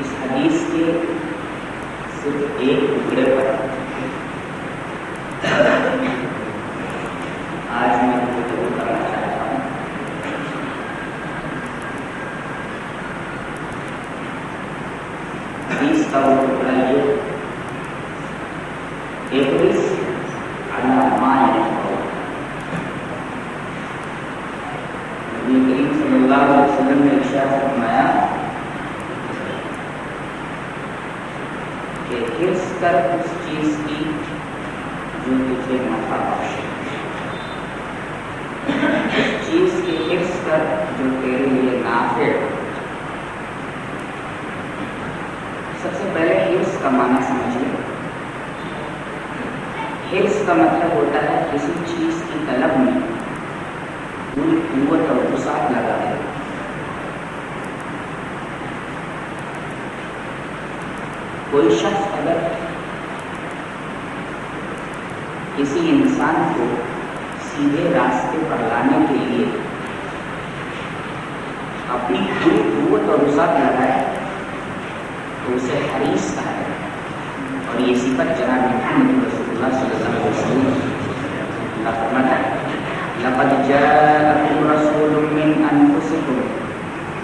इस हदीस के सिर्फ़ एक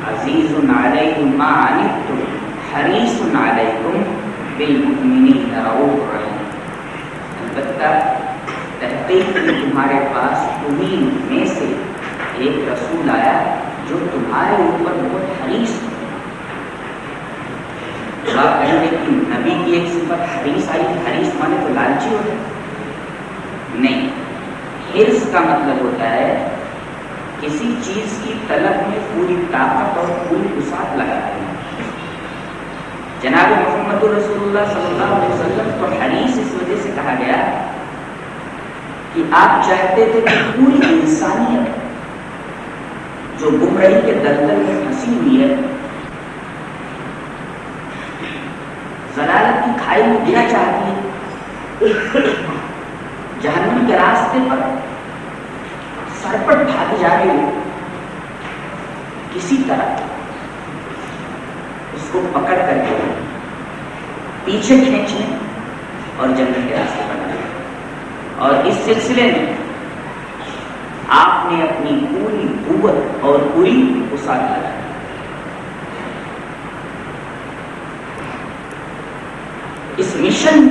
अज़ीज़ुन अलैहि मा अनित्तुम हरीसुन अलैकुम बिल मुमिनीन, रऊफ रहीम। अलबत्ता, तहकीक में तुम्हारे पास तुम्हीं में से एक रसूल आया जो तुम्हारे ऊपर बहुत हरीस आप कहेंगे कि नबी की एक सिफत हरीस आई, हरीस माने तो लालची होता। है नहीं, हिर्स का मतलब होता है किसी चीज़ की तलब में पूरी ताकत और पूरी उसात लगा देना जनाब मोहम्मद वसल्लम को हरीस इस वजह से कहा गया कि आप चाहते थे कि पूरी इंसानियत जो गुमराही के दलदल में फंसी हुई है, जलालत की खाई में गिरा चाहती है, जहन्नम के रास्ते पर सरपट भागी जा किसी तरह उसको पकड़ करके पीछे खींचने और जंगल के रास्ते लाने और इस सिलसिले में आपने अपनी पूरी कुवत और पूरी उसात लगाई। इस मिशन,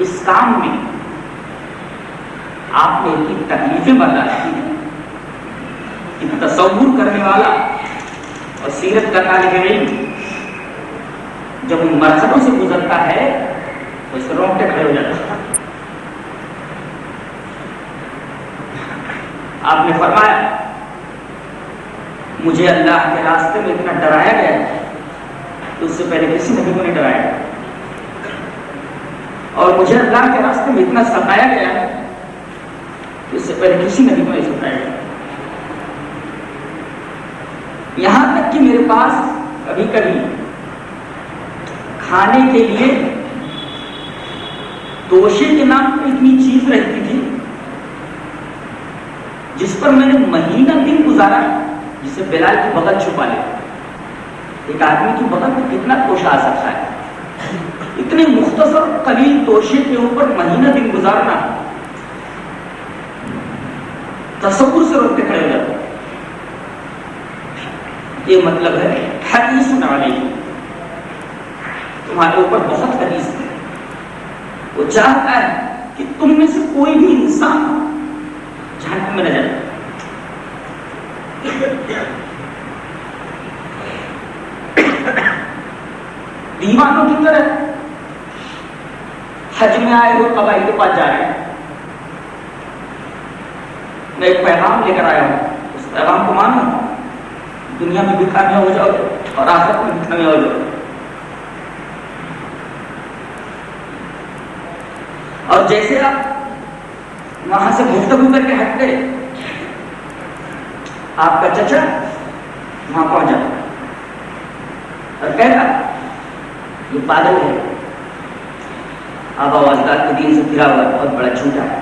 इस काम में आपने इतनी तकलीफें बर्दाश्त की तस्वूर करने वाला और सीरत करना लिखे जब उन मरहलों से गुजरता है तो इस रोंगटे खड़े हो जाता है। आपने फरमाया, मुझे अल्लाह के रास्ते में इतना डराया गया तो उससे पहले किसी नबी को नहीं डराया और मुझे अल्लाह के रास्ते में इतना सताया गया है कि उससे पहले किसी नबी को नहीं सताया गया यहाँ तक कि मेरे पास कभी कभी खाने के लिए तोशे के नाम पर इतनी चीज़ रहती थी, जिस पर मैंने महीना दिन गुजारा जिसे बिलाल की बगल छुपा ले। एक आदमी की बगल में कितना तोशा आ सकता है। इतने मुख्तसर कलील तोशे के ऊपर महीना दिन गुजारना तस्वुर से रोकते खड़े हो जाते ये मतलब है हदीस नाले तुम्हारे ऊपर बहुत हदीस है। वो चाहता है कि तुम में से कोई भी इंसान जहन्नम में न जाए। दीवानों की तरह हज में आए हुए कबाई के पास जा रहे हैं। मैं एक पैगाम लेकर आया हूँ। उस पैगाम को मानो। दुनिया में भी कामयाब हो जाओगे और आखिरत में भी कामयाब हो जाओगे। और जैसे आप वहाँ से गुफ्तगु करके हट गए, आपका चचा वहाँ पहुँचा और कहता, ये पागल है। अब आवाजदार के दिन से फिरा हुआ बहुत बड़ा झूठा है।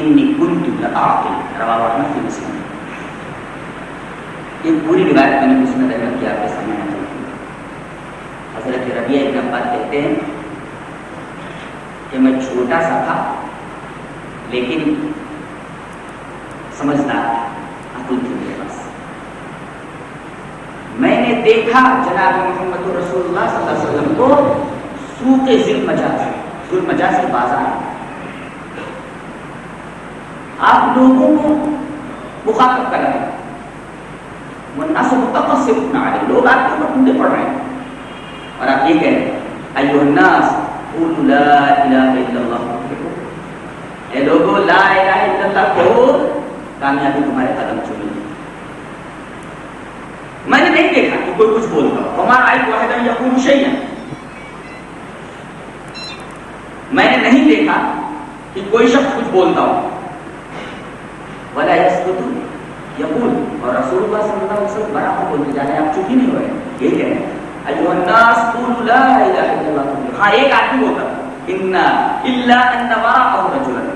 इन्नी कुंतु लताते रवा वाहन मुस्लिम ये पूरी रिवायत मैंने मुस्लिम रहमत की आपके सामने हज़रत रबिया एक नंबर कहते हैं कि मैं छोटा सा था, लेकिन समझदार अकुल थी मेरे पास। मैंने देखा जनाब मोहम्मद रसूलुल्लाह सल्लल्लाहु अलैहि वसल्लम को सूखे जुल मज़ा जुल मज़ा से बाज़ार आप लोगों को मुखातब कर रहे हैं। वरना से मुतकसिफ ना रहे लोग आपके ऊपर टूटे पड़ रहे हैं। और आप ये कह रहे हैं लोगो कामयाबी तुम्हारे कदम चुनी मैंने नहीं देखा कि कोई कुछ बोलता हो। हमारा आई वाहिदा यकून शैया मैंने नहीं देखा कि कोई शख्स कुछ बोलता हो। वला यस्कुतु यकूल और रसूलुल्लाह सल्लल्लाहु अलैहि वसल्लम बराबर बोलते जा रहे आप चुप ही नहीं हो रहे ये कह रहे हैं अय्युहन्नास कुलु ला इलाहा इल्लल्लाह हाँ एक आदमी बोलता इन्ना इल्ला अन वराअहु रजुलन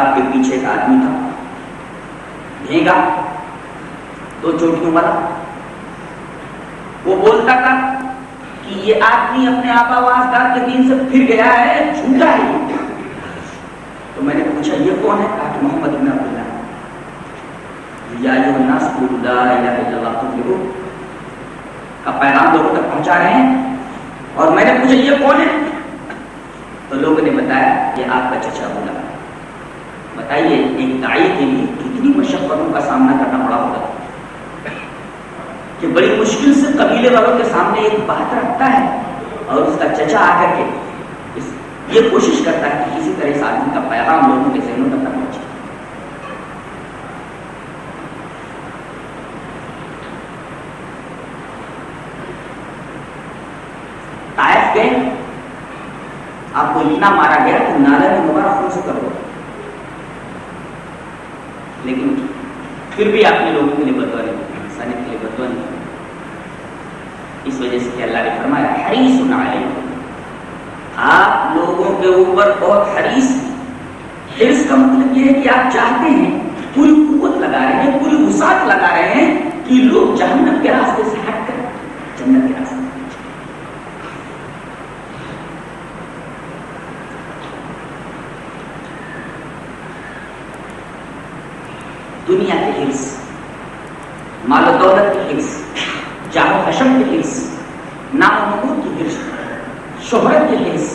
आपके पीछे एक आदमी था भेगा दो चोटियों वाला वो बोलता था कि ये आदमी अपने आबावासदार के दिन से फिर गया है झूठा है तो मैंने पूछा ये कौन है कहा कि मोहम्मद बिन अब्दुल्लाह या कुलु ला इलाहा इल्लल्लाह तुफ्लिहू का पैगाम लोगों तक पहुँचा रहे हैं और मैंने पूछा, ये कौन है? तो लोगों ने बताया, ये आपका चचा बोला बताइए, एक दाई के लिए कितनी मशक्कतों का सामना करना पड़ा होगा? कि बड़ी मुश्किल से कबीले वालों के सामने एक बात रखता है और उसका चचा आकर के ये कोशिश करता है कि किसी तरह इस आदमी का पैगाम लोगों के जहनों तक न पहुँचे तायफ गए आपको इतना मारा गया कि नाले में दोबारा से कर दो लेकिन फिर भी आपने लोगों के लिए बदवा नहीं इंसानियत के लिए बदवा नहीं इस वजह से अल्लाह ने फरमाया हरीस सुना आप लोगों के ऊपर बहुत हरीस हिर्स का मतलब यह है कि आप चाहते हैं, पूरी कुत लगा रहे हैं, पूरी उसात लगा रहे हैं कि लोग जहन्नम के रास्ते से हटकर जन्नत के रास्ते दुनिया के हिर्स मालो दौलत की हिर्स जाहो हशम के हिर्स नाम नमूद की हिर्स शोहरत की हिर्स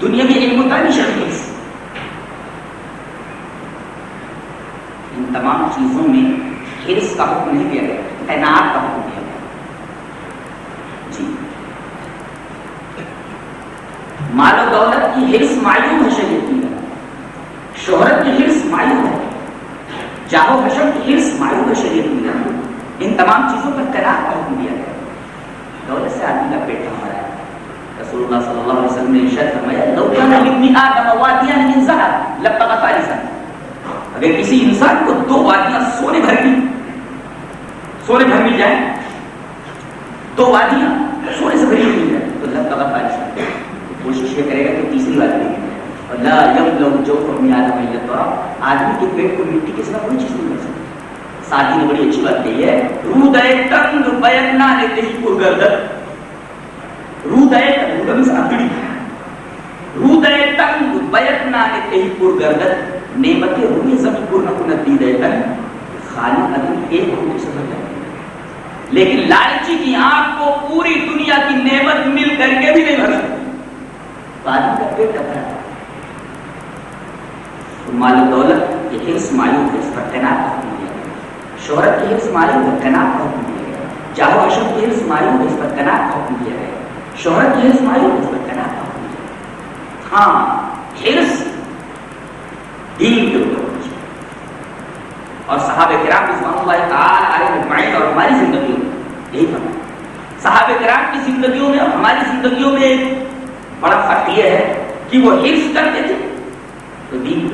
दुनिया में की हिर्स इन तमाम चीज़ों में हिर्स का हुक्म नहीं दिया गया, तैनात का हुक्म दिया गया। जी। मालो दौलत की हिर्स मायूम है शरीर शोहरत की हिर्स मायूम है। जाहो हशम की हिर्स मायूम है शरीर की इन तमाम चीज़ों पर तैनात का हुक्म दिया गया? दौलत से आदमी का पेट हमारा है। रसूलुल्लाह सल्लल्लाहु अलैहि वसल्लम ने इरशाद फरमाया आदम मिन अगर किसी इंसान को दो वादियाँ सोने भर की सोने भर मिल जाए, दो वादियाँ सोने से भरी मिल जाए तो फारिसन। कोशिश ये करेगा कि तीसरी वादी मिल जाए। आदम के पेट को मिट्टी के सिवा कोई चीज़ नहीं कर सकती। साथी ने बड़ी अच्छी बात कही है रूदय तंग बयन्ना गर्दन हृदय हृदय तंग बयतना ने पुरगर्दत नेमते जमी पूर्ण कुनती देतन खाली अदम एक जाते लेकिन लालची की आँख को पूरी दुनिया की नेमत मिल करके भी नहीं भर सकती आदमी का पेट कपड़ा तो माल दौलत ये हिर्स मायूब है इस पर तैनात हुक्म दिया गया शोहरत की हिर्स मायूब है तैनात का हुक्म दिया गया चाहो अशोक की हिर्स मायूब है इस पर तैनात का हुक्म दिया गया शोहरत की हिर्स मायूब है इस पर तैनात का हुक्म दिया गया हाँ हिर्स दीन के ऊपर और साहब कराम और हमारी ज़िंदगी में, यही फ़र्क साहब कराम की जिंदगियों में और हमारी जिंदगियों में एक बड़ा फ़र्क यह है कि वो हिफ्स करते थे तो दीन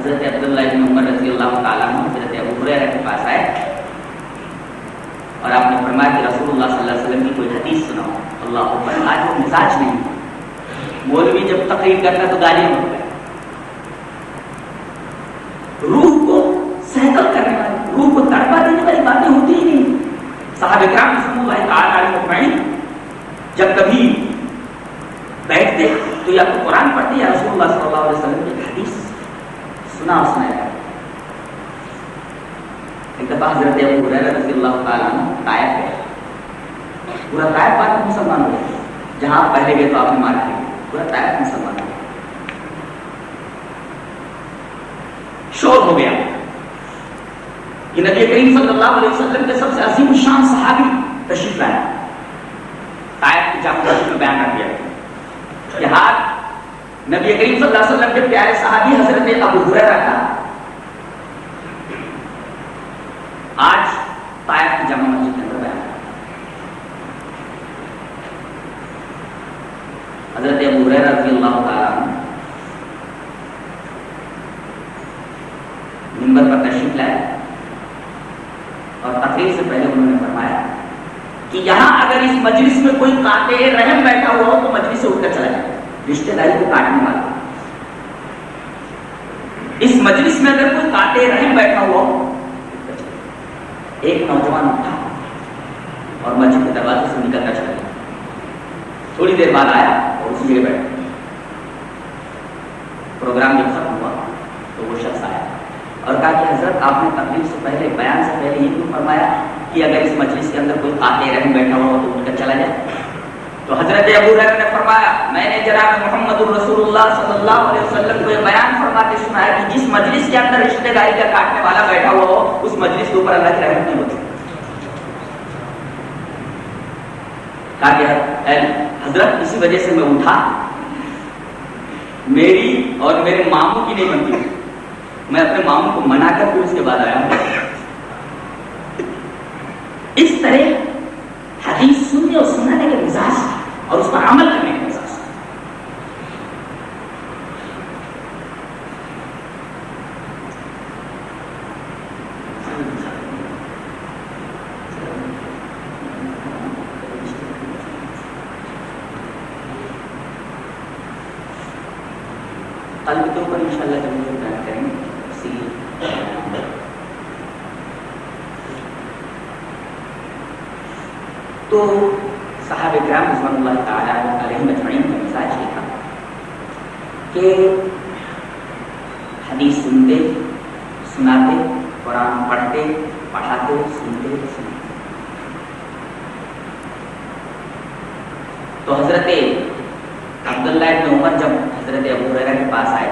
हज़रत अब्दुल्ला इब्न उमर रज़ी अल्लाह ताला हज़रत अबू हुरैरा के पास आए और आपने फरमाया कि अलैहि वसल्लम की कोई हदीस सुनाओ अल्लाह अकबर आज वो मिजाज नहीं मौलवी जब तकरीर करता तो गालियाँ गए रूह को सहकल करने वाली रूह को तड़पा देने वाली बातें होती ही नहीं साहब इकराम जब कभी बैठते तो या तो कुरान पढ़ते या रसूलुल्लाह सल्लल्लाहु अलैहि वसल्लम की हदीस सुना सुनाया एक दफ़ा हज़रत अबू हुरैरा रज़ी अल्लाह तायफ है पूरा तायफ बात मुसलमान हो जहाँ पहले गए तो आपने मार दिया पूरा तायफ मुसलमान हो शोर हो गया कि नबी करीम सल्लल्लाहु अलैहि वसल्लम के सबसे अजीम शान सहाबी तशरीफ़ लाया आयत की जाम में बयान कर दिया कि हाथ नबी करीम सल्लल्लाहु के प्यारे सहाबी हज़रत अबू हुरैरा का, आज तायफ की जामा मस्जिद के अंदर बयान हज़रत अबू हुरैरा रज़ी अल्लाह तआला मिंबर पर तशरीफ़ लाए और तकरीर से पहले उन्होंने फरमाया कि यहाँ अगर इस मजलिस में कोई काटे रहम बैठा हुआ हो तो मजलिस से उठकर चला जाए। रिश्तेदारी को काटने वाला। इस मजलिस में अगर कोई काटे, रहम बैठा हुआ एक नौजवान उठा और मस्जिद के दरवाजे से निकलकर चला गया। थोड़ी देर बाद आया और उसी जगह बैठा। प्रोग्राम जब खत्म हुआ तो वो शख्स आया और कहा कि, हज़रत, आपने तकलीफ़ से पहले, बयान से पहले ये क्यों फरमाया कि अगर इस मजलिस के अंदर कोई आते रहम बैठा हुआ तो उनका चला जाए? तो हज़रत अबू हुरैरा ने फरमाया, मैंने जनाब मोहम्मद सल्लल्लाहु अलैहि वसल्लम को बयान फरमाते सुनाया कि जिस मजलिस के अंदर रिश्तेदारी का काटने वाला बैठा हुआ हो, उस मजलिस के ऊपर अल्लाह की रहमत नहीं होती। कहा कि हज़रत, इसी वजह से मैं उठा। मेरी और मेरे मामू की नहीं बनती। मैं अपने मामू को मना कर फिर उसके बाद आया हूँ। इस तरह हदीस सुनने और सुनाने के मिजाज और उस पर अमल करने के मिजाज कल के ऊपर इंशाल्लाह जब हम बयान करेंगे। इसी तो साहब ताला अलैहिम अजमईन का मिजाज ये था कि हदीस सुनते सुनाते कुरान पढ़ते पढ़ाते सुनते सुनाते तो हज़रत अब्दुल्ला इब्न उमर जब हज़रत अबू हुरैरा के पास आए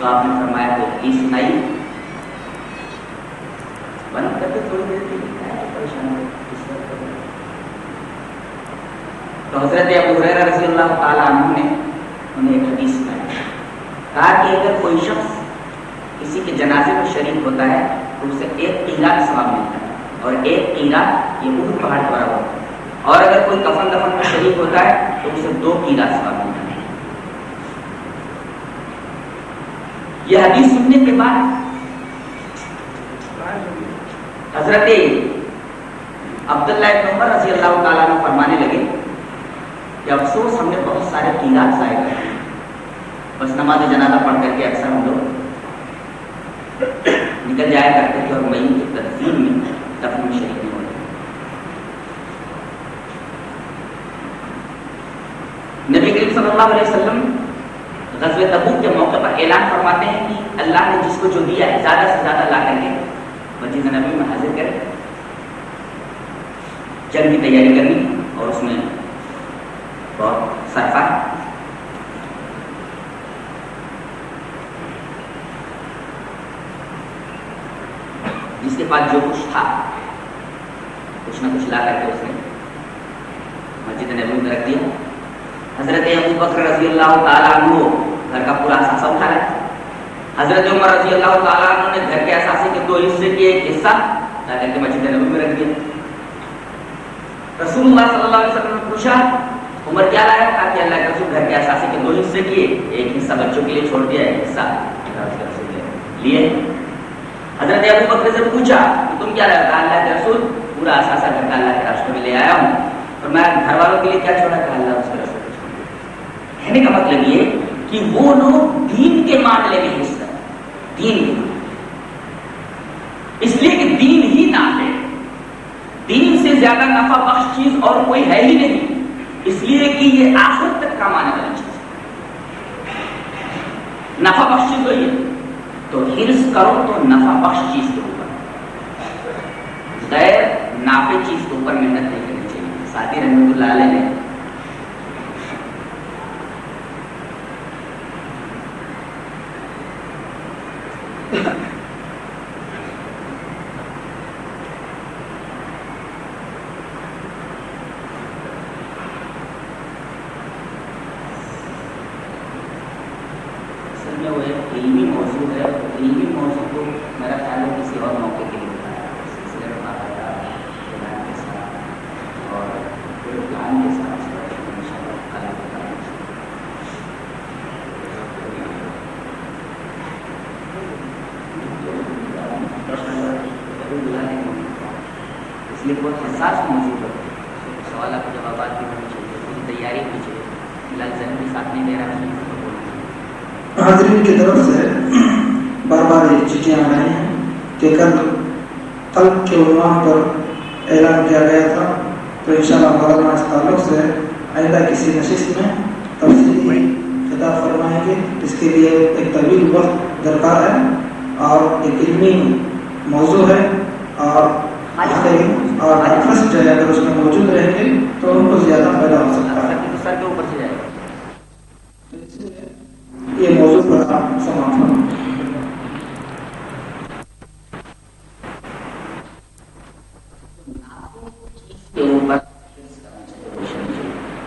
तो आपने फरमाया तो हदीस सुनाई बंद करके थोड़ी देर के लिए क्या है परेशान हो तो हज़रत अबू हुरैरा रज़ी अल्लाह ताला अन्हु ने उन्हें एक हदीस सुनाई कहा कि अगर कोई शख्स किसी के जनाजे में शरीक होता है तो उसे एक कीरात सवाब मिलता है और एक कीरात ये उहद पहाड़ पर होता है और अगर कोई कफन दफन में शरीक होता है तो उसे दो कीरात सवाब मिलता है यह हदीस सुनने के बाद हज़रत अब्दुल्ला इब्न उमर रज़ी अल्लाह ताला ने फरमाने लगे कि अफसोस हमने बहुत सारे कीरात जाए करे बस नमाज़ जनाजा पढ़ करके अक्सर हम लोग निकल जाया करते थे और मई की तदफीन में दफन में शरीक नहीं होते सल्लल्लाहु अलैहि वसल्लम गजवे तबूक के मौके पर ऐलान फरमाते हैं कि ने जिसको जो दिया है, ज़्यादा से ज़्यादा ला करके मस्जिद नबी में हाजिर करे। जंग की तैयारी करनी और उसमें बहुत सरफा जिसके पास जो कुछ था, कुछ ना कुछ ला करके उसने मस्जिद नबी में रख दिया। हज़रत अबू बकर रज़ी अल्लाह अन्हु, घर का पूरा असासा उठा रहे हज़रत उमर रज़ी अल्लाह तआला ने घर के असासे के दो हिस्से के एक हिस्सा करके मस्जिद नबी में रख दिया। रसूलुल्लाह सल्लल्लाहु अलैहि वसल्लम ने पूछा, उमर क्या लाया? कहा कि अल्लाह के रसूल घर के असासे के दो हिस्से किए एक हिस्सा बच्चों के लिए छोड़ दिया, एक हिस्सा लिए हज़रत अबू बकर से पूछा तुम क्या लाया? कहा, अल्लाह के रसूल पूरा असासा घर का अल्लाह के रास्ते में ले आया हूँ। और मैं घर वालों के लिए क्या छोड़ा? कहा, अल्लाह उसके छोड़ कहने का मतलब ये कि वो लोग दीन के मामले में हिस्सा दीन इसलिए कि दीन ही ना है। दीन से ज़्यादा नफा बख्श चीज़ और कोई है ही नहीं। इसलिए कि ये आखिर तक काम आने वाली चीज़ नफा बख्श चीज़ वही है तो हिर्स करो तो नफा बख्श चीज़ के ऊपर। गैर नापे चीज़ के ऊपर मेहनत नहीं करनी चाहिए। साथी रहमतुल्लाह अलैह ने असल में वो एक इल्मी मौजू है। इल्मी मौजू को मेरा ख्याल है किसी और मौके के लिए बताया इस सिलसिले में बात आया प्लान के साथ और फिर प्लान के साथ इंशाल्लाह कल बताएँगे इसलिए बहुत हसास मौजूद है सवाल आपको जवाब भी होनी चाहिए। पूरी तैयारी होनी चाहिए। फ़िलहाल जन्म भी साथ नहीं दे रहा है हाजरीन की तरफ़ से बार बार ये चिट्ठियाँ आ रही हैं कि कल कल के उन्वान पर ऐलान किया गया था। तो इंशाल्लाह मौलाना इस ताल्लुक से आइंदा किसी नशिस्त में तफसीली खिताब फरमाएँगे। इसके लिए एक तवील वक्त दरकार है और एक इल्मी मौजू है। और और हाफिज जो है, अगर उसमें मौजूद रहेंगे तो उनको ज़्यादा फ़ायदा हो सकता है सर सर के ऊपर से जाएगा ये मौजू पर आप समाप्त करें के ऊपर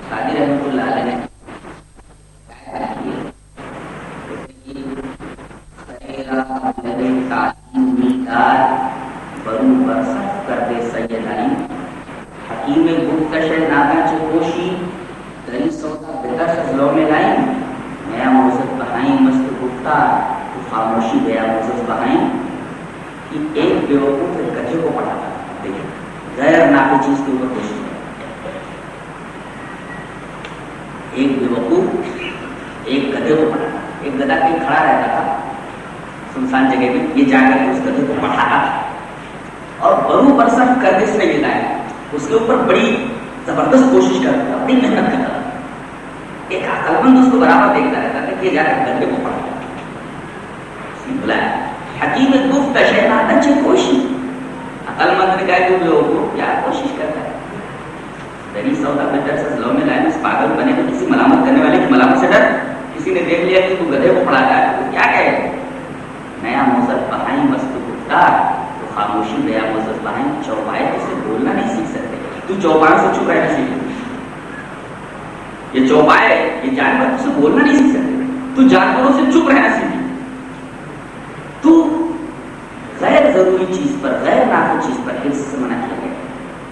कादिर रहमतुल्लाह अलैह ने बरू बरसफ कर दे सैयद अली हकीम गुप्तश नागा चकोशी दरी सौदा सजलो में लाई। नया मौजूद बहाई, मस्त गुप्ता तो खामोशी गया मौजूद बहाई। कि एक बेवकूफ़ एक गधे को पढ़ाता देखिए, गैर नापी चीज़ के ऊपर कोशिश एक बेवकूफ़ एक गधे को पढ़ाता एक गधा कहीं खड़ा रहता था, सुनसान जगह में, ये जाकर उस गधे को पढ़ाता था। और बरू बरसफ करने से लाया उसके ऊपर बड़ी ज़बरदस्त कोशिश करता था, बड़ी मेहनत करता था। एक अकलमंद उसको बराबर देखता रहता था कि ये जाकर गधे को हकीम कोशिश अकलमंद ने कहा, तुम लोगों को क्या कोशिश करता है? सौदा बेटर से लो में लाइन पागल बने तो किसी मलामत करने वाले की मलामत से डर? किसी ने देख लिया कि तू गधे को पढ़ाता है तो क्या कहे नया मौसम बहाई मस्त गुफ्तार खामोशी गया मौसम बहाई चौपाए से बोलना नहीं सीख सकते। तू चौपाए से चुप रहना सीख। ये चौपाए, ये जानवर तुझसे बोलना नहीं सीख सकते। तू जानवरों से चुप रहना सीख। तू गैर ज़रूरी चीज़ पर, गैर नाफी चीज़ पर हिर्स से मना किया गया।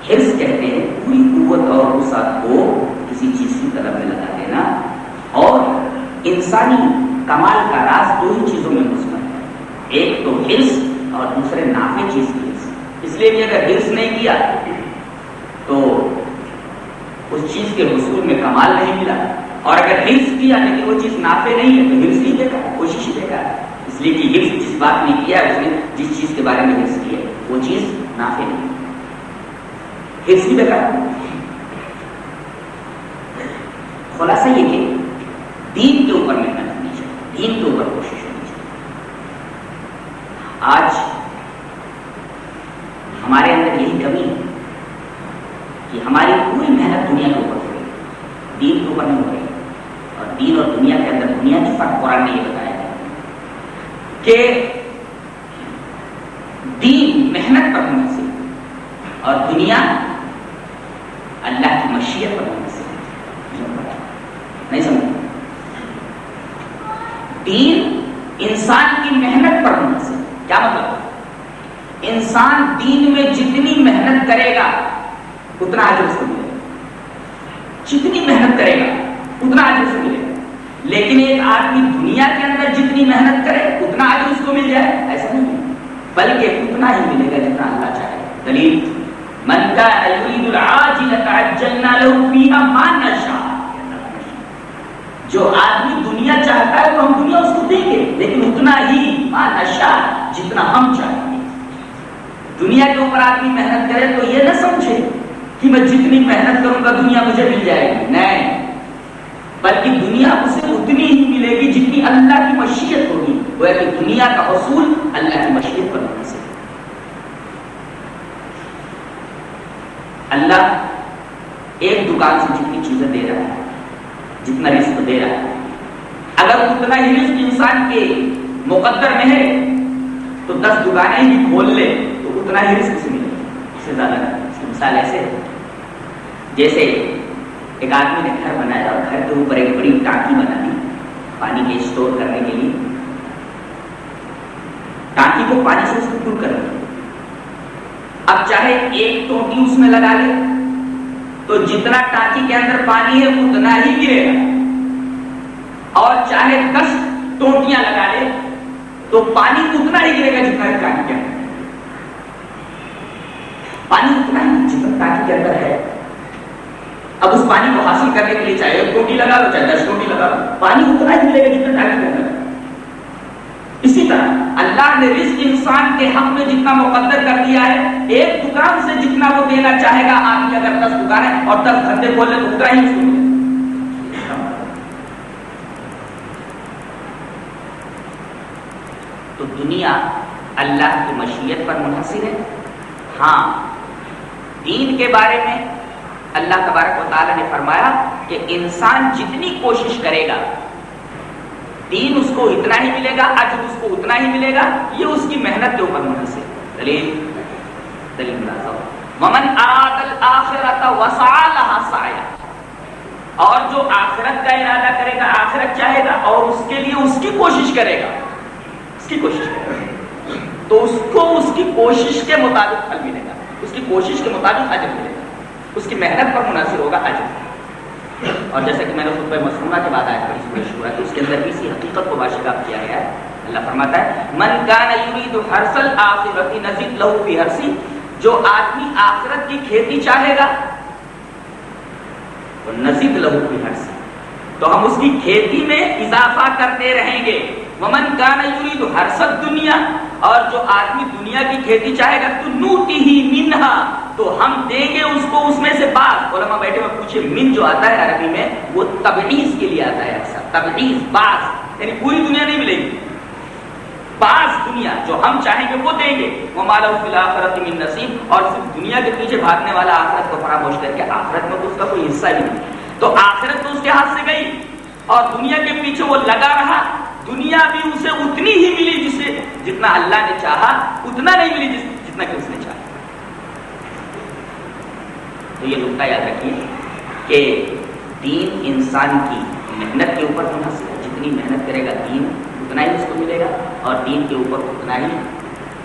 हिर्स कहते हैं, पूरी कुवत और वसात को किसी चीज़ की तलब में लगा देना। और इंसानी कमाल का राज दो ही चीज़ों में मुस्मत है। एक तो हिर्स और दूसरे नाफे चीज़ की। हिर्स इसलिए कि अगर हिर्स नहीं किया तो उस चीज़ के वसूल में कमाल नहीं मिला। और अगर हिर्स किया, लेकिन वो चीज़ नाफे नहीं है तो हिर्स ही बेकार कोशिश ही बेकार इसलिए कि हिर्स जिस बात में किया है, उसने जिस चीज़ के बारे में हिर्स किया वो चीज़ नाफे नहीं। हिर्स ही बेकार खुलासा ये कि दीन के ऊपर कोशिश होनी चाहिए। आज हमारे अंदर यही कमी है कि हमारी पूरी मेहनत दुनिया के ऊपर हो रही दीन के ऊपर नहीं हो रही। और दीन और दुनिया के अंदर दुनिया की फ़र्क कुरान ने यह बताया है कि दीन मेहनत पर होने से और दुनिया अल्लाह की मशीयत पर होने से नहीं समझ? दीन इंसान की मेहनत पर होने से क्या मतलब इंसान दीन में जितनी मेहनत करेगा, उतना आज उसको मिलेगा। जितनी मेहनत करेगा, उतना आज उसको मिलेगा। लेकिन एक आदमी दुनिया के अंदर जितनी मेहनत करे, उतना आज उसको मिल जाए, ऐसा नहीं बल्कि उतना ही मिलेगा जितना अल्लाह चाहे। दलील, मन का युरीदुल आजिल तअज्जलना लहु फीहा मा नशा जो आदमी दुनिया चाहता है तो हम दुनिया उसको देंगे, लेकिन उतना ही नशा जितना हम चाहेंगे। दुनिया के ऊपर आदमी मेहनत करे तो ये ना समझे कि मैं जितनी मेहनत करूँगा दुनिया मुझे मिल जाएगी। नहीं। बल्कि दुनिया उसे उतनी ही मिलेगी जितनी अल्लाह की मशीयत होगी। वो है कि दुनिया का वसूल अल्लाह की मशीयत पर होने से अल्लाह एक दुकान से जितनी चीज़ें दे रहा है जितना रिस्क दे रहा है। अगर उतना ही रिस्क इंसान के मुकद्दर में है तो दस दुकानें ही खोल ले तो उतना ही रिस्क से मिलेगा। इससे ज़्यादा मिसाल ऐसे जैसे एक आदमी ने घर बनाया और घर के ऊपर एक बड़ी टांकी बना दी, पानी के स्टोर करने के लिए। टांकी को पानी से उसको फुल कर अब चाहे एक टोटी उसमें लगा ले तो जितना टाकी के अंदर पानी है, उतना ही गिरेगा। और चाहे दस टोटियाँ लगा ले तो पानी उतना ही गिरेगा जितना टांकी के अंदर। पानी उतना ही जितना टाकी के अंदर है। अब उस पानी को हासिल करने के लिए चाहे एक टोटी लगा लो, चाहे दस टोटी लगा लो, पानी उतना ही मिलेगा जितना टाकी के अंदर। इसी तरह अल्लाह ने रिस्क इंसान के हक में जितना मुकदर कर दिया है, एक दुकान से जितना वो देना चाहेगा, आदमी अगर दस दुकान है और दस धंधे खोल तो उतना ही तो दुनिया अल्लाह की मशीयत पर मुनहसिर है। हाँ दीन के बारे में अल्लाह तबारक ने फरमाया कि इंसान जितनी कोशिश करेगा दीन उसको इतना ही मिलेगा अजर उसको उतना ही मिलेगा, ये उसकी मेहनत के ऊपर मुनहसिर दलील? दलील ममन आदल आखिरत वसालहा साया। और जो आखिरत का इरादा करेगा, आखिरत चाहेगा, और उसके लिए उसकी कोशिश करेगा, उसकी कोशिश करेगा तो उसको उसकी कोशिश के मुताबिक फल मिलेगा। उसकी कोशिश के मुताबिक अजर मिलेगा। उसकी मेहनत पर मुनासिर होगा अजर। और जैसे कि मैंने खुद मसरूना के बाद आया बड़ी सूरज है तो उसके अंदर भी इसी हकीकत को बाशिका किया गया है। अल्लाह फरमाता है, मन कान युरीदु हरसल आखिरती नजीब लहू फ़ी हरसी जो आदमी आखिरत की खेती चाहेगा तो नजीब लहू फ़ी हरसी। तो हम उसकी खेती में इजाफा करते रहेंगे। वमन कान युरीदु हरसत दुनिया, और जो आदमी दुनिया की खेती चाहेगा तो नूती ही मिन्हा। तो हम देंगे उसको उसमें से बात। और हम बैठे में पूछे, मिन जो आता है अरबी में, वो तबीज के लिए आता है अक्सर। तबीज बास यानी पूरी दुनिया नहीं मिलेगी। बास दुनिया, जो हम चाहेंगे, वो देंगे। वो माला फिलाखरत मिन नसीब, और सिर्फ़ दुनिया के पीछे भागने वाला आखरत को फरामोश करके, आखरत में तो उसका कोई हिस्सा भी नहीं। तो आखिरत तो उसके हाथ से गई, और दुनिया के पीछे वो लगा रहा दुनिया भी उसे उतनी ही मिली जिसे जितना अल्लाह ने चाहा उतना नहीं मिली जिस, जितना कि उसने चाहा। तो ये नुकता याद रखिए कि दीन इंसान की मेहनत के ऊपर मुनहसर है जितनी मेहनत करेगा दीन उतना ही उसको मिलेगा और दीन के ऊपर उतना ही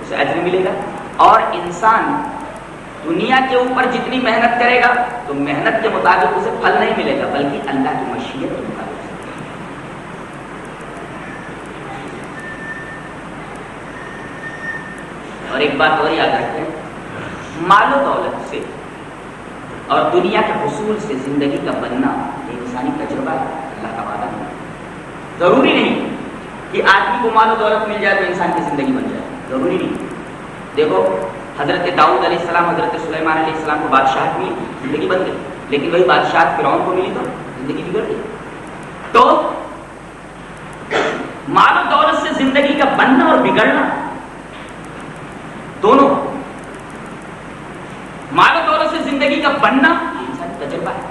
उसे अजर मिलेगा। और इंसान दुनिया के ऊपर जितनी मेहनत करेगा तो मेहनत के मुताबिक उसे फल नहीं मिलेगा बल्कि अल्लाह की मशीयत के मुताबिक। और एक बात और याद रखें मालो दौलत से और दुनिया के हसूल से ज़िंदगी का बनना ये इंसानी तजुर्बा है। अल्लाह का वादा है। ज़रूरी नहीं कि आदमी को मालो दौलत मिल जाए तो इंसान की ज़िंदगी बन जाए। ज़रूरी नहीं। देखो, हज़रत दाऊद अलैहिस्सलाम, हज़रत सुलेमान अलैहिस्सलाम को बादशाह मिली ज़िंदगी बन गई। लेकिन वही बादशाह फिरौन को मिली तो ज़िंदगी बिगड़ गई। तो मालो दौलत से ज़िंदगी का बनना और बिगड़ना दोनों मालो दौलत से ज़िंदगी का बनना इंसानी तजुर्बा है।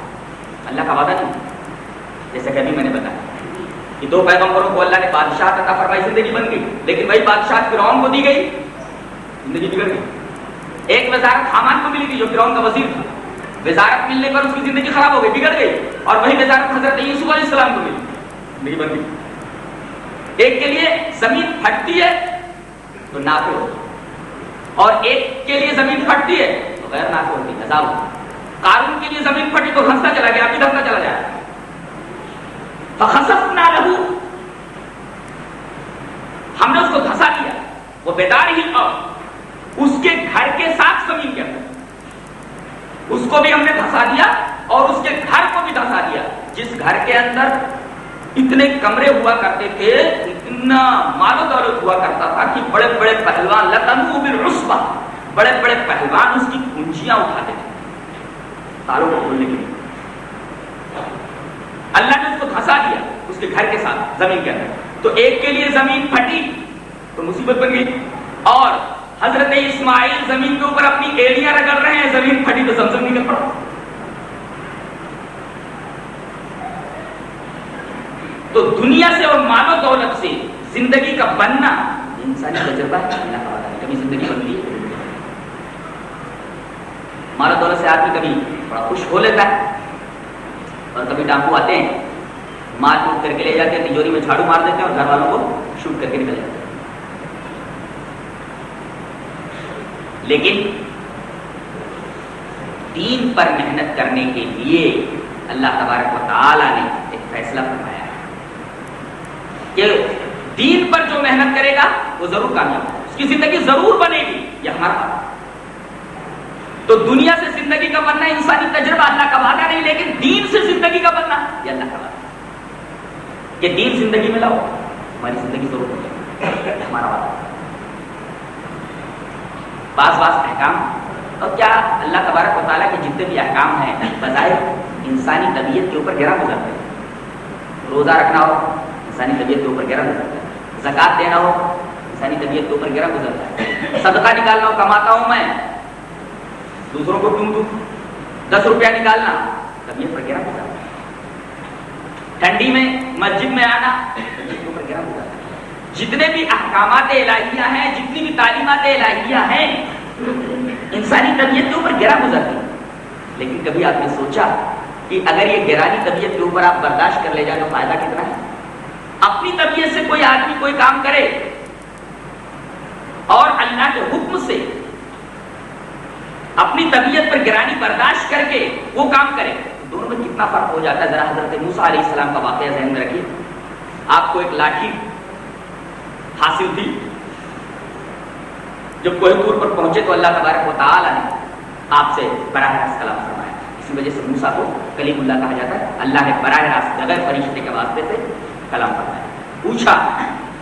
अल्लाह का वादा नहीं। जैसे कि अभी मैंने बताया कि दो पैगंबरों को अल्लाह ने बादशाह तथा फरमाई ज़िंदगी बन गई, लेकिन वही बादशाह फिर को दी गई, ज़िंदगी बिगड़ गई। एक वजारत हामान को मिली थी, जो फिर का वज़ीर था। वजारत मिलने पर उसकी ज़िंदगी खराब हो गई, बिगड़ गई, और वही वजारत हज़रत यूसुफ अलैहिस्सलाम को मिली। ज़िंदगी बन गई। एक के लिए ज़मीन फटती है तो नाफे होती और एक के लिए ज़मीन फटती है तो गैर नाफे होती अजाब कानून के लिए ज़मीन फटी तो हंसता चला गया अभी धंसता चला जाए। तो हसफ ना लहू। हमने उसको धंसा दिया वो बेदार ही और उसके घर के साथ ज़मीन के अंदर। उसको भी हमने धंसा दिया और उसके घर को भी धंसा दिया। जिस घर के अंदर इतने कमरे हुआ करते थे, इतना मालो दौलत हुआ करता था कि बड़े बड़े पहलवान लतनुबा बड़े बड़े पहलवान उसकी कुंजियाँ उठाते थे। तारों को खोलने के लिए। अल्लाह ने उसको धंसा दिया, उसके घर के साथ, ज़मीन के अंदर। तो एक के लिए ज़मीन फटी तो मुसीबत बन गई। और हज़रत इस्माइल ज़मीन के ऊपर अपनी एड़ियाँ रगड़ रहे हैं, ज़मीन फटी तो समझ नहीं पड़ा। तो दुनिया से और मानव दौलत से ज़िंदगी का बनना इंसानी तजर्बा है। कभी ज़िंदगी बनती है। मानव दौलत से आदमी कभी बड़ा खुश हो लेता है और कभी डाकू आते हैं, मार कूट करके ले जाते हैं, तिजोरी में झाड़ू मार देते हैं और घर वालों को शूट करके निकल जाते हैं। लेकिन दीन पर मेहनत करने के लिए अल्लाह तबारक ने एक फैसला फरमाया कि दीन पर जो मेहनत करेगा, वो ज़रूर कामयाब उसकी ज़िंदगी ज़रूर बनेगी, ये हमारा तो दुनिया से ज़िंदगी का बनना, इंसानी तजर्बा अल्लाह का वादा नहीं, लेकिन दीन से ज़िंदगी का बनना, ये अल्लाह का वादा कि दीन ज़िंदगी में लाओ, हमारी ज़िंदगी ज़रूर बनेगी। हमारा वादा बास बास अहकाम। और क्या अल्लाह तबारक वाली के जितने भी अहकाम हैं बजाय इंसानी तबीयत के ऊपर गिरा गुजरते रोजा रखना हो इंसानी तबीयत के ऊपर गिरा गुजरता है। जक़ात देना हो, इंसानी तबीयत के ऊपर गिरा गुजरता है। सदका निकालना हो, कमाता हूँ मैं। दूसरों को क्यों दू। दस रुपया निकालना तबीयत पर गिरा गुजरता है। ठंडी में, मस्जिद में आना, तबीयत के ऊपर गिरा गुजरता है। जितने भी अहकामात इलाहिया हैं, जितनी भी तालीमत इलाहिया हैं, इंसानी तबीयत के ऊपर गिरा गुजरती है। लेकिन कभी आपने सोचा कि अगर ये गिरानी तबीयत के ऊपर आप बर्दाश्त कर ले जाए तो फ़ायदा कितना है? अपनी तबीयत से कोई आदमी कोई काम करे और अल्लाह के हुक्म से अपनी तबीयत पर गिरानी बर्दाश्त करके वो काम करे, दोनों में कितना फ़र्क हो जाता है? जरा हज़रत मूसा सलाम का वाक्य जहन में रखिए। आपको एक लाठी हासिल थी। जब कोहतूर पर पहुँचे तो अल्लाह तबारक ने आपसे बराह रास्त कलाम फरमाया। इसी वजह से मूसा को कलीमुल्ला कहा जाता है। अल्लाह ने बराह रास्त बगैर फरिश्ते के वास्ते से कलाम फरमाया पूछा,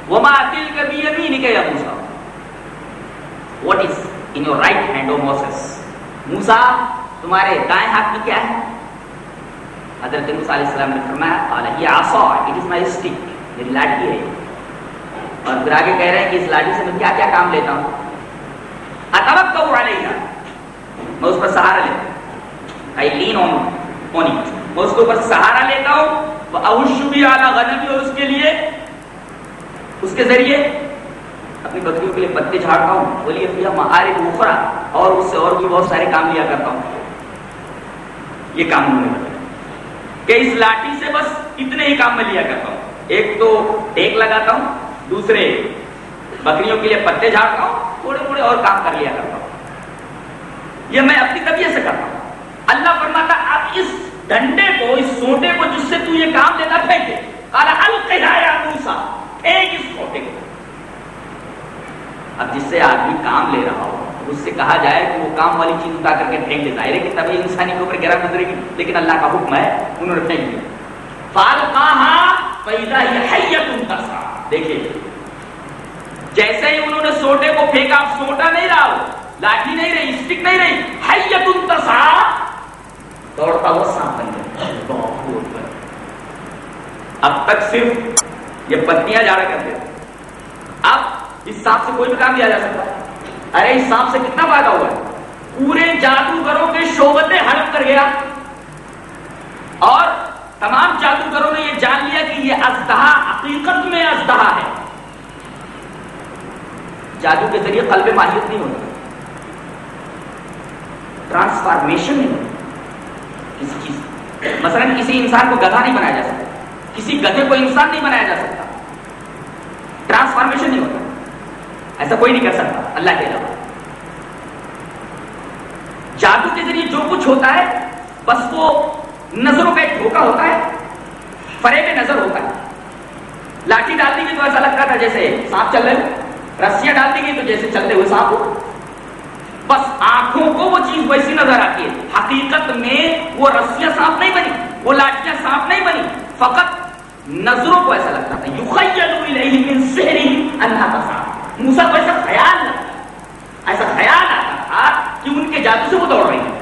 वमा दिल कभी यमीन के या Musa? What is in your right hand O Moses Musa, तुम्हारे दाएँ हाथ में क्या है? हज़रत मूसा अलैहिस्सलाम ने फरमाया ये आसा इट इज़ माय स्टिक मेरी लाठी है और फिर आगे कह रहे हैं कि इस लाठी से मैं क्या क्या काम लेता हूँ? अतवक कब वालेगा मैं उस पर सहारा लेता हूँ। I lean on on it मैं उसके ऊपर सहारा लेता हूँ अवश्य भी आला गनबी और उसके लिए, उसके ज़रिए अपनी बकरियों के लिए पत्ते झाड़ता हूँ। बोलिए, भैया महारे उखरा और उससे और भी बहुत सारे काम लिया करता हूँ। ये काम कि इस लाठी से बस इतने ही काम में लिया करता हूँ। एक तो टेक लगाता हूँ, दूसरे बकरियों के लिए पत्ते झाड़ता हूँ थोड़े थोड़े और काम कर लिया करता हूँ। ये मैं अपनी तबीयत से करता हूँ। अल्लाह फरमाता, आप इस डंडे को, इस सोटे को जिससे तू ये काम लेना फेंके हल कहलाया मूसा फेंक इस सोटे को। अब जिससे आदमी काम ले रहा हो उससे कहा जाए कि वो काम वाली चीज़ उठा करके फेंक देता है। लेकिन तभी इंसानी के ऊपर गिरा गुजरेगी लेकिन अल्लाह का हुक्म है, उन्होंने फेंक दिया। फाल पैदा यह देखिए, जैसे ही उन्होंने सोटे को फेंका सोटा नहीं रहा हो, लाठी नहीं रही, स्टिक नहीं रही हैयतुन तसा दौड़ता हुआ सांप बन गया अब तक सिर्फ़ ये पत्नियाँ जाड़ा करते थे अब इस सांप से कोई भी काम लिया जा सकता। अरे इस सांप से कितना फ़ायदा हुआ है? पूरे जादूगरों के शोबते हड़प कर गया। और तमाम जादूगरों ने यह जान लिया कि यह अजदहा हकीकत में अजदहा है। जादू के ज़रिए कल्ब माहियत नहीं होती। ट्रांसफॉर्मेशन नहीं होती। किसी चीज़ मसलन किसी इंसान को गधा नहीं बनाया जा सकता। किसी गधे को इंसान नहीं बनाया जा सकता। ट्रांसफॉर्मेशन नहीं होता। ऐसा कोई नहीं कर सकता। अल्लाह के अलावा। जादू के ज़रिए जो कुछ होता है, बस वो नज़रों का एक धोखा होता है, फरे में नज़र होता है। लाठी डाल दी गई तो ऐसा लगता था जैसे सांप चल रहे हो। रस्सियाँ डाल दी गई तो जैसे चलते हुए सांप हो। बस आँखों को वो चीज़ वैसी नज़र आती है। हकीकत में वो रस्सियाँ सांप नहीं बनी, वो लाठियाँ सांप नहीं बनी, फकत नज़रों को ऐसा लगता था। सांप मूसा को ऐसा ख्याल लगता ऐसा ख्याल आता था कि उनके जादू से वो दौड़ रही है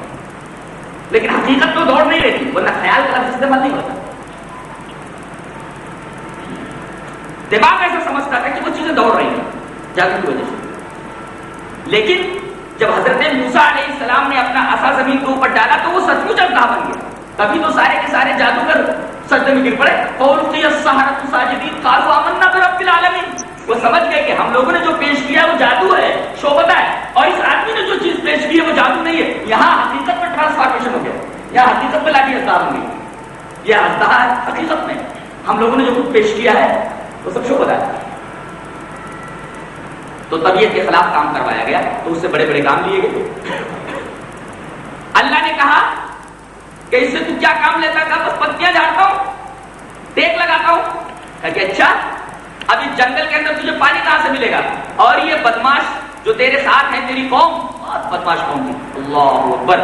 लेकिन हकीकत तो दौड़ नहीं रही वरना ख्याल का इस्तेमाल नहीं होता। दिमाग ऐसा समझता था कि वो चीज़ें दौड़ रही हैं, जादू की वजह से। लेकिन जब हज़रत मूसा सलाम ने अपना असा ज़मीन के ऊपर डाला तो वो सचमुच अल्लाह बन गया। तभी तो सारे के सारे जादूगर सजदे में गिर पड़े। और आलमीन। वो समझ गए कि हम लोगों ने जो पेश किया वो जादू है, शोभता है। और इस आदमी ने जो चीज़ पेश की है, वो जादू नहीं है। यहाँ हकीकत में ट्रांसफॉर्मेशन हो गया। यहाँ हकीकत में लाठी अजदार होंगी यह अजदा है हकीकत में हम लोगों ने जो कुछ पेश किया है, वो सब शोभता है। तो तबीयत के खिलाफ काम करवाया गया तो उससे बड़े बड़े काम लिए गए। अल्लाह ने कहा कि इससे तू क्या काम लेता था बस पत्तियाँ झाड़ता हूँ टेक लगाता हूँ। कि अच्छा अब इस जंगल के अंदर तुझे पानी कहाँ से मिलेगा? और ये बदमाश जो तेरे साथ है, तेरी कौम, बहुत बदमाश कौम थी अल्लाह अकबर।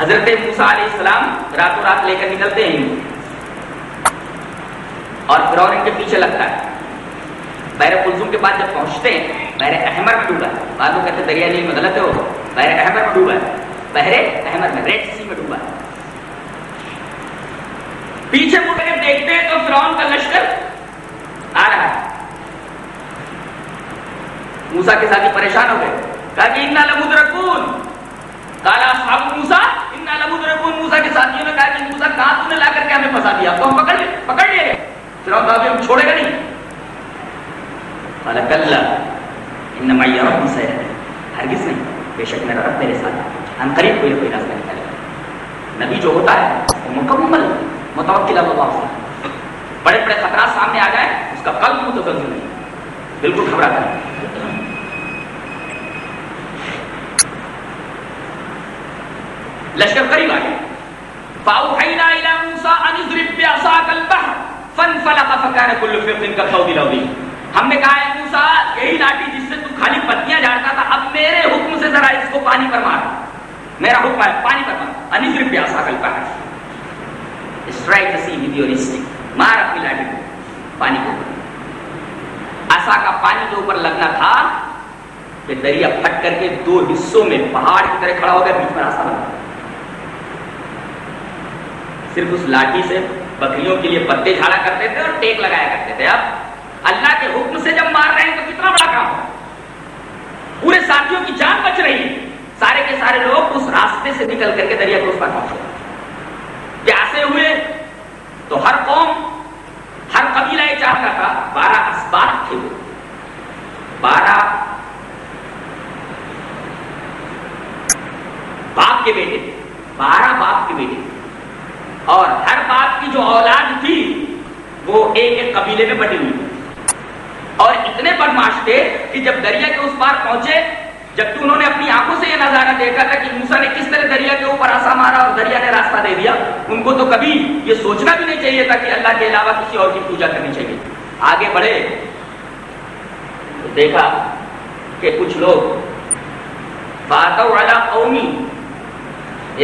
हज़रत मूसा सलाम रातों रात लेकर निकलते हैं। और फिर इनके पीछे लगता है। बहरे कुलजुम के बाद जब पहुँचते हैं बहरे अहमर में डूबा। है बाद में कहते, दरिया नील में गलत है। बहरे अहमर में डूबा। है बहरे अहमर में, रेड सी में डूबा। है पीछे के देखते हैं तो फिरौन का लश्कर आ रहा है। मूसा के साथ ही परेशान हो गए। कहा कि, इन्ना लमुद्रकून काला साहब मूसा, इन्ना लमुद्रकून मूसा के साथियों ने कहा कि, मूसा, कहाँ तूने ला करके हमें फंसा दिया? तो हम पकड़ पकड़ लिए गए फिर हम छोड़ेगा नहीं। कल्ला इन रब से हरगिज नहीं बेशक मेरा रब मेरे साथ हम करीब कोई कोई रास्ता निकालेगा नबी जो होता है वो मुकम्मल मुतवक्किल अल्लाह से बड़े बड़े खतरा सामने आ जाए उसका कल्ब मुतजल नहीं बिल्कुल घबराता नहीं लश्कर करीब आ गया फाउहैना इला मूसा अन इज़रिब बिअसाकल बहर फनफलक फकान कुल्लु फिरकिन का खौदिल अज़ीम हमने कहा है मूसा, यही लाठी जिससे तू खाली पत्तियाँ झाड़ता था, अब मेरे हुक्म से जरा इसको पानी पर मार। मेरा हुक्म है, पानी पर मार। अनिजर प्यासा कल पहाड़। स्ट्राइक सी मार अपनी लाठी को, पानी के आशा का पानी के ऊपर लगना था कि दरिया फट करके दो हिस्सों में पहाड़ की तरह खड़ा हो गया, बीच में रास्ता बना। सिर्फ़ उस लाठी से बकरियों के लिए पत्ते झाड़ा करते थे और टेक लगाया करते थे। अब अल्लाह के हुक्म से जब मार रहे हैं तो कितना बड़ा काम पूरे साथियों की जान बच रही है। सारे के सारे लोग उस रास्ते से निकल करके दरिया के उस पर पहुँचे। प्यासे हुए तो हर कौम, हर कबीला ये चाहता था, बारह असबात थे वो। बारह बाप के बेटे थे बारह बाप के बेटे। थे और हर बाप की जो औलाद थी, वो एक एक कबीले में बटी हुई। इतने बदमाश थे कि जब दरिया के उस पार पहुँचे जबकि उन्होंने अपनी आँखों से यह नज़ारा देखा था कि मूसा ने किस तरह दरिया के ऊपर आसा मारा और दरिया ने रास्ता दे दिया, उनको तो कभी ये सोचना भी नहीं चाहिए था कि अल्लाह के अलावा किसी और की पूजा करनी चाहिए। आगे बढ़े तो देखा कि कुछ लोग वाला कौमी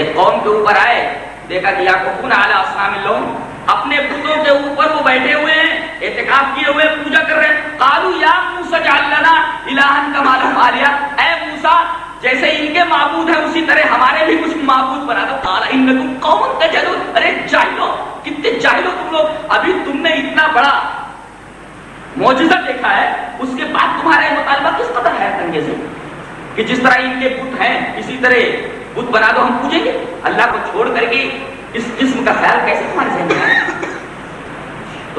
एक कौम के ऊपर आए, देखा कि याकून आला असलाम लोग अपने बुतों के ऊपर वो बैठे हुए हैं एहतिकाफ किए हुए पूजा कर रहे हैं। कालू या मूसा जालना इलाहन का मालूम आ लिया ए मूसा, जैसे इनके माबूद है, उसी तरह हमारे भी कुछ माबूद बना दो। काला इन तुम कौन तजलो अरे जाहिलो, कितने जाहिलो तुम लोग। अभी तुमने इतना बड़ा मौजूदा देखा है, उसके बाद तुम्हारा मुतालबा किस कदर है तंगे से? कि जिस तरह इनके बुत हैं, इसी तरह बुत बना दो, हम पूजेंगे? अल्लाह को छोड़ करके इस किस्म का ख्याल कैसे तुम्हारे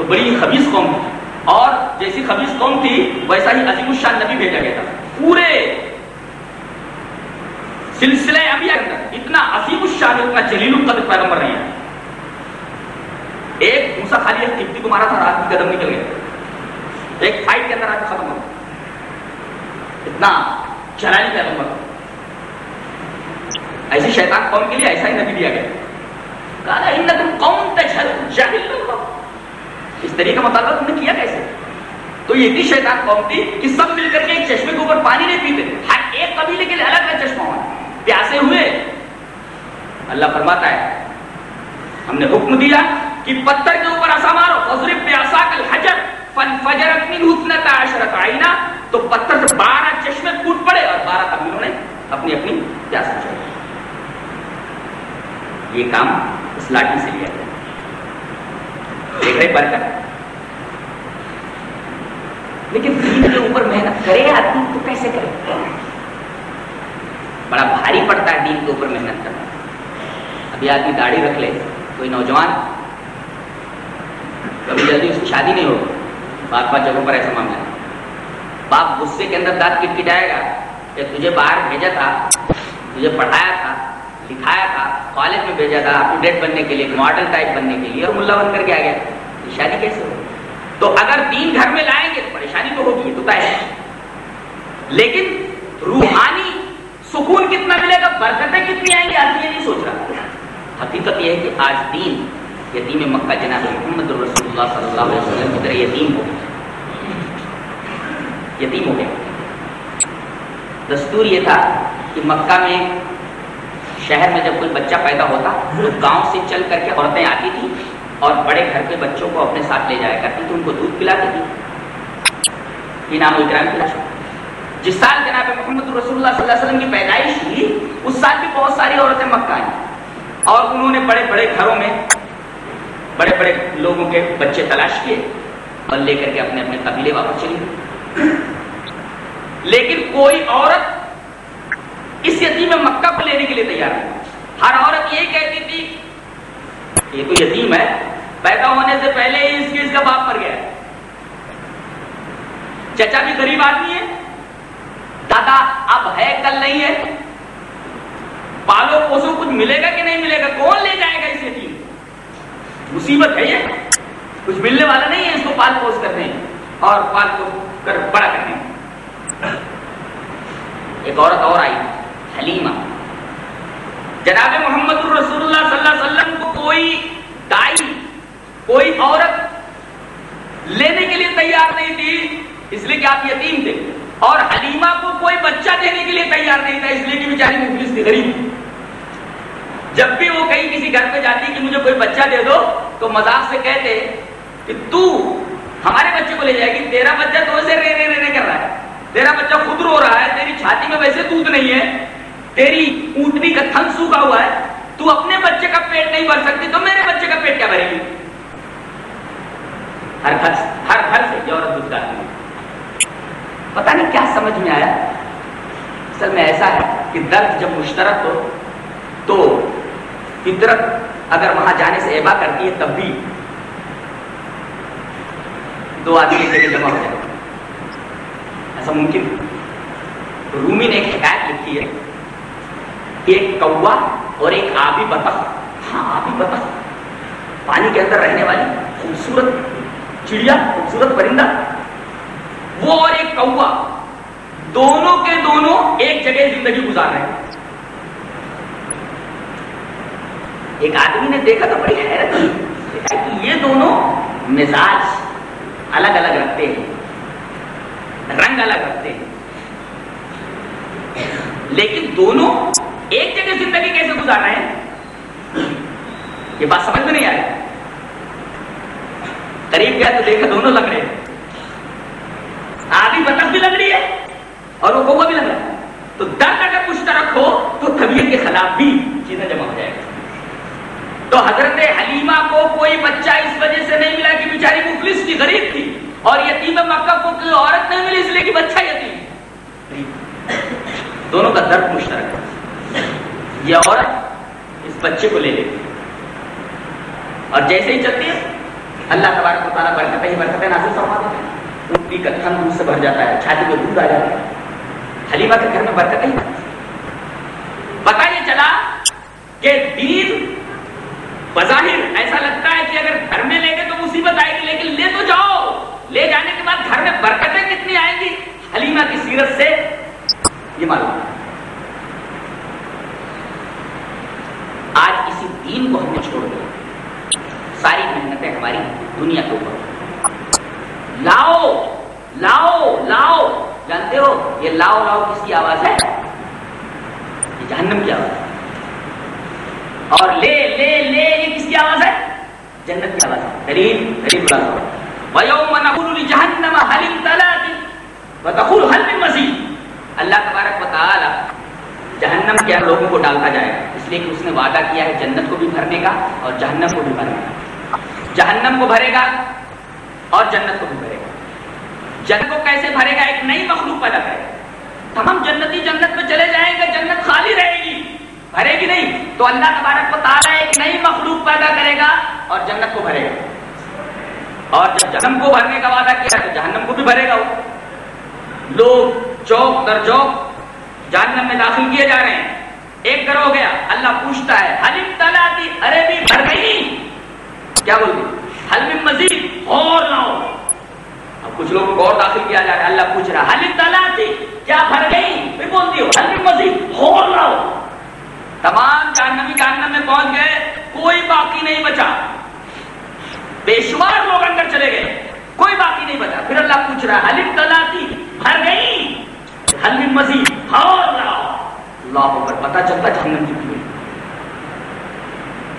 बड़ी खबीस कौम थी। और जैसी खबीस कौम थी, वैसा ही अजीम शान नबी भेजा गया था। पूरे सिलसिले अभी इतना अजीम शान इतना जलील कद पैगंबर नहीं है एक मूसा खाली एक तिब्बती को मारा था, रात की कदम निकल गया। एक फाइट के अंदर आज खत्म हो इतना जलाली पैगंबर। ऐसी शैतान कौम के लिए ऐसा ही नबी दिया गया। कहा तुम कौन तजहल जाहिल लोग इस तरीके का मुताबिक तुमने किया कैसे? तो ये इतनी शैतान कौम थी कि सब मिलकर के एक चश्मे के ऊपर पानी नहीं पीते। हर एक कबीले के लिए अलग अलग चश्मा हुआ प्यासे हुए। अल्लाह फरमाता है, हमने हुक्म दिया कि पत्थर के ऊपर ऐसा मारो। फजर प्यासा कल हजर, फन फजर अपनी हुसनत अशरत आईना। तो पत्थर से बारह चश्मे फूट पड़े और बारह कबीलों ने अपनी अपनी प्यास बुझाई ये काम इस लाठी से लिया गया। देख रहे बरकत लेकिन दीन के ऊपर मेहनत करे आदमी तो कैसे करे? बड़ा भारी पड़ता है दीन के ऊपर मेहनत करना। अभी आदमी दाढ़ी रख ले, कोई नौजवान, कभी जल्दी उसकी शादी नहीं होगी। बात बात जगहों पर ऐसा मामला है। बाप गुस्से के अंदर दांत किटकिटाएगा कि तुझे बाहर भेजा था, तुझे पढ़ाया था लिखाया था कॉलेज में भेजा था अप डेट बनने के लिए मॉडल टाइप बनने के लिए, और मुल्ला बन करके आ गया। शादी कैसे हो तो अगर दीन घर में लाएँगे तो परेशानी तो होगी तो तय लेकिन रूहानी सुकून कितना मिलेगा? बरकतें कितनी आएँगी? आदमी ये नहीं सोच रहा। हकीकत यह है कि आज दीन, यतीम मक्का जनाब मोहम्मद सल्लल्लाहु की तरह यतीम हो यतीम हो गया। दस्तूर ये था कि मक्का में शहर में जब कोई बच्चा पैदा होता तो गाँव से चल करके औरतें आती थी और बड़े घर के बच्चों को अपने साथ ले जाया करती थी, उनको दूध पिलाती थी। इनाम जिस साल जनाब मोहम्मद वसल्लम की पैदाइश हुई, उस साल भी बहुत सारी औरतें मक्का आई। और उन्होंने बड़े बड़े घरों में बड़े बड़े लोगों के बच्चे तलाश किए और लेकर के अपने अपने कबीले वापस चली लेकिन कोई औरत इस यतीम मक्का को लेने के लिए तैयार नहीं हर औरत यही कहती थी, ये तो यतीम है, पैदा होने से पहले ही इसके इसका बाप मर गया चचा भी गरीब आदमी है, दादा अब है, कल नहीं है। पालो पोसो कुछ मिलेगा कि नहीं मिलेगा? कौन ले जाएगा इस यतीम मुसीबत है ये। कुछ मिलने वाला नहीं है इसको पाल पोस करने। और पाल पोस कर बड़ा करने। एक औरत और आई। हलीमा। जनाब मोहम्मद को कोई दाई, कोई औरत लेने के लिए तैयार नहीं थी, इसलिए कि आप यतीम थे। और हलीमा को कोई बच्चा देने के लिए तैयार नहीं था, इसलिए कि बेचारी मुफलिस थी, गरीब। जब भी वो कहीं किसी घर पे जाती कि मुझे कोई बच्चा दे दो तो मज़ाक से कहते कि तू हमारे बच्चे को ले जाएगी, तेरा बच्चा तो वैसे रे रे रे रे कर रहा है। तेरा बच्चा खुद रो रहा है, तेरी छाती में वैसे दूध नहीं है। तेरी ऊंटनी का थन सूखा हुआ है। तू अपने बच्चे का पेट नहीं भर सकती तो मेरे बच्चे का पेट क्या भरेगी? हर घर हर घर से औरत दूध डालती है पता नहीं क्या समझ में आया? असल में ऐसा है कि दर्द जब मुश्तरक हो तो फितरत अगर वहाँ जाने से एबा करती है, तब भी दो आदमी जगह जमा हो जाए ऐसा मुमकिन तो रूमी ने एक शिकायत लिखी है एक कौवा और एक आबी बतख। हाँ आबी बतख। पानी के अंदर रहने वाली खूबसूरत चिड़िया, खूबसूरत परिंदा। वो और एक कौवा, दोनों के दोनों एक जगह ज़िंदगी गुजार रहे हैं। एक आदमी ने देखा तो बड़ी हैरत हुई देखा कि ये दोनों मिजाज अलग अलग रखते हैं। रंग अलग रखते हैं। लेकिन दोनों एक जगह ज़िंदगी कैसे गुजार रहे हैं? ये बात समझ में नहीं आ रही। करीब गया तो देखा दोनों लग रहे हैं। आधी बतख भी लग रही है और वो कौवा भी लग रहा है। तो दर्द अगर मुश्तरक हो तो तबीयत के खिलाफ भी चीज़ें जमा हो जाएगी। तो हज़रत हलीमा को कोई बच्चा इस वजह से नहीं मिला कि बेचारी मुफलिस थी, गरीब थी। और यतीम मक्का को कोई औरत नहीं मिली, इसलिए कि बच्चा यतीम। दोनों का दर्द मुश्तरक है। ये औरत इस बच्चे को ले लेती है। और जैसे ही चलती है, अल्लाह तबारक ताला बरकत ही बरकत नासिल फरमा देते हैं। ऊँटनी का दूध से भर जाता है, छाती में दूध आ जाता है। हलीमा के घर में बरकत ही पता ये चला कि दीन बजाहिर, ऐसा लगता है कि अगर घर में लेके तो मुसीबत आएगी, लेकिन ले तो जाओ। ले जाने के बाद घर में बरकतें कितनी आएँगी? हलीमा की सीरत से ये मालूम आज इसी दीन को हमने छोड़ दिया। सारी मेहनतें हमारी दुनिया के ऊपर। लाओ लाओ लाओ। जानते हो, ये लाओ लाओ किसकी आवाज़ है? ये जहन्नम की आवाज़ है। और ले ले ले, ये किसकी आवाज़ है? जन्नत की आवाज़ है। दलील दलील बुला वयोम नकुल जहन्नम हलिम तलाती व तकुल हल मिन मजीद अल्लाह तबारक व जहन्नम के लोगों को डालता जाएगा इसलिए कि उसने वादा किया है जन्नत को भी भरने का और जहन्नम को भी भरने का। जहन्नम को भरेगा और जन्नत को भी भरेगा। जन्नत को कैसे भरेगा? एक नई मखलूक पैदा करेगा। तो हम जन्नती जन्नत में चले जाएँगे, जन्नत खाली रहेगी। भरेगी नहीं। तो अल्लाह तबारक को एक नई मखलूक पैदा करेगा और जन्नत को भरेगा। और जब जन्म को भरने का वादा किया तो जहन्नम को भी भरेगा वो। लोग चौक दर चौक जहन्नम में दाखिल किए जा रहे हैं। एक हो गया, अल्लाह पूछता है हलिम तलाती अरे भी भर गई क्या बोलती? हलमिन मजीद, और लाओ अब कुछ लोगों को और दाखिल किया जा रहा है, अल्लाह पूछ रहा है हलिम तलाती क्या भर गई फिर बोलती हो हलमिन मजीद, और लाओ तमाम जहन्नमी जहन्नम में पहुँच गए, कोई बाकी नहीं बचा। बेशुमार लोग अंदर चले गए, कोई बाकी नहीं बचा। फिर अल्लाह पूछ रहा है हलिम तलाती भर गई हलमिन मजीद अल्लाह पर पता चलता जहन्नम की भीड़।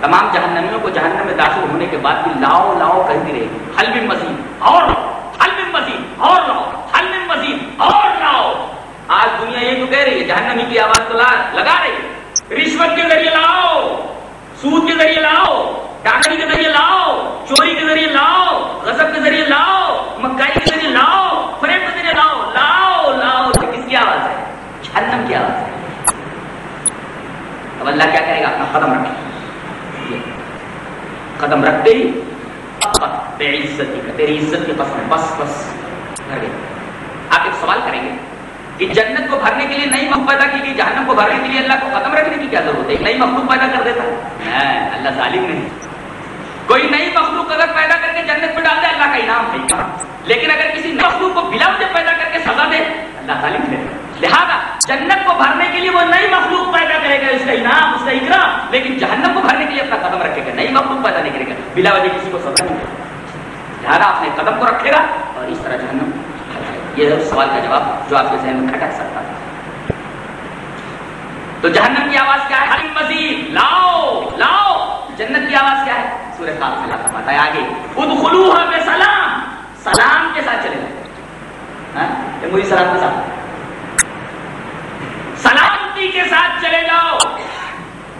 तमाम जहन्नमियों को जहन्नम में दाखिल होने के बाद भी लाओ लाओ कहती रहेगी हलमिन मजीद और लाओ। हलमिन मजीद और लाओ। हलमिन मजीद और लाओ। आज दुनिया ये तो कह रही है, जहन्नमी की आवाज़ तो ला, लगा रही है। रिश्वत के ज़रिए लाओ, सूद के ज़रिए लाओ डाकनी के ज़रिए लाओ, चोरी के ज़रिए लाओ, गजब के ज़रिए लाओ, मक्काई के ज़रिए लाओ फ्रेम के ज़रिए लाओ लाओ लाओ ये किसकी आवाज़ है जहन्नम की आवाज़ है अब अल्लाह क्या करेगा अपना कदम रखे। कदम रखते ही बेइज्जती का तेरी इज़्ज़त की कसम बस बस, भर गई आप एक सवाल करेंगे कि जन्नत को भरने के लिए नई मखलूक पैदा की गई, जहन्नम को भरने के लिए अल्लाह को कदम रखने की क्या ज़रूरत है? नई मखलूक पैदा कर देता है। अल्लाह जालिम नहीं। कोई नई मखलूक अगर पैदा करके जन्नत में डाल दे अल्लाह का इनाम है कहा लेकिन अगर किसी नई मखलूक को बिला वजह पैदा करके सजा दे अल्लाह जालिम नहीं लिहाजा जन्नत को भरने के लिए वो नई मखलूक पैदा करेगा उसका इनाम उसका इकराम लेकिन जहन्नम को भरने के लिए अपना कदम रखेगा नई मखलूक पैदा नहीं करेगा बिला वजह किसी को सजा नहीं देगा लिहाजा अपने कदम को रखेगा और इस तरह जहन्नम ये है सवाल का जवाब जो आपके जहन में खटक सकता था तो जहन्नम की आवाज़ क्या है? हलिम मजीद लाओ लाओ। जन्नत की आवाज़ क्या है? सूर्य खाल में अल्लाह फरमाता है आगे, उदखुलूहा में सलाम सलाम के साथ चले जाओ। मुझे सलाम के साथ। सलामती के साथ चले जाओ।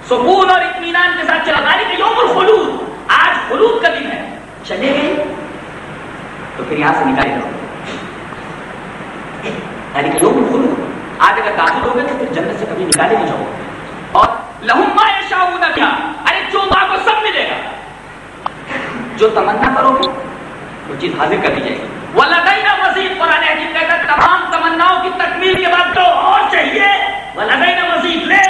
सुकून और इत्मीनान के साथ चला के योमुल खुलूद। आज खुलूद का दिन है। चले गए? तो फिर यहाँ से निकाले जाओ यानी कि योमुल खुलूद आज अगर दाखिल हो गए तो फिर जन्नत से कभी निकाले नहीं जाओ और लहुम्मा यशाऊन क्या अरे जो मांगो सब मिलेगा। जो तमन्ना करोगे, वो चीज़ हाजिर कर दी जाएगी। वलदैना मजीद कुरान हकीम कहता है, तमाम तमन्नाओं की तकमील के बाद तो और चाहिए। वलदैना मजीद ले,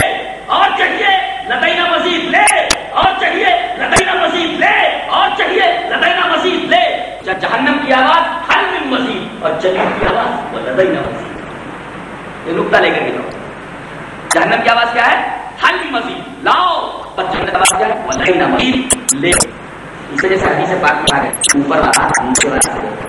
और चाहिए। लदैना मजीद ले, और चाहिए लदैना मजीद ले, और चाहिए लदैना मजीद ले। जहन्नम की आवाज़ हल मिन मजीद और जन्नत की आवाज़ वलदैना मजीद ये नुकता लेकर के जाओ। जहन्नम की आवाज़ क्या है? हल मिन मजीद लाओ पर जन्नत आवाज़ क्या है? वलदैना मजीद ले। इसे जैसे हदीस पाक में आ गए। ऊपर वाला, नीचे वाला।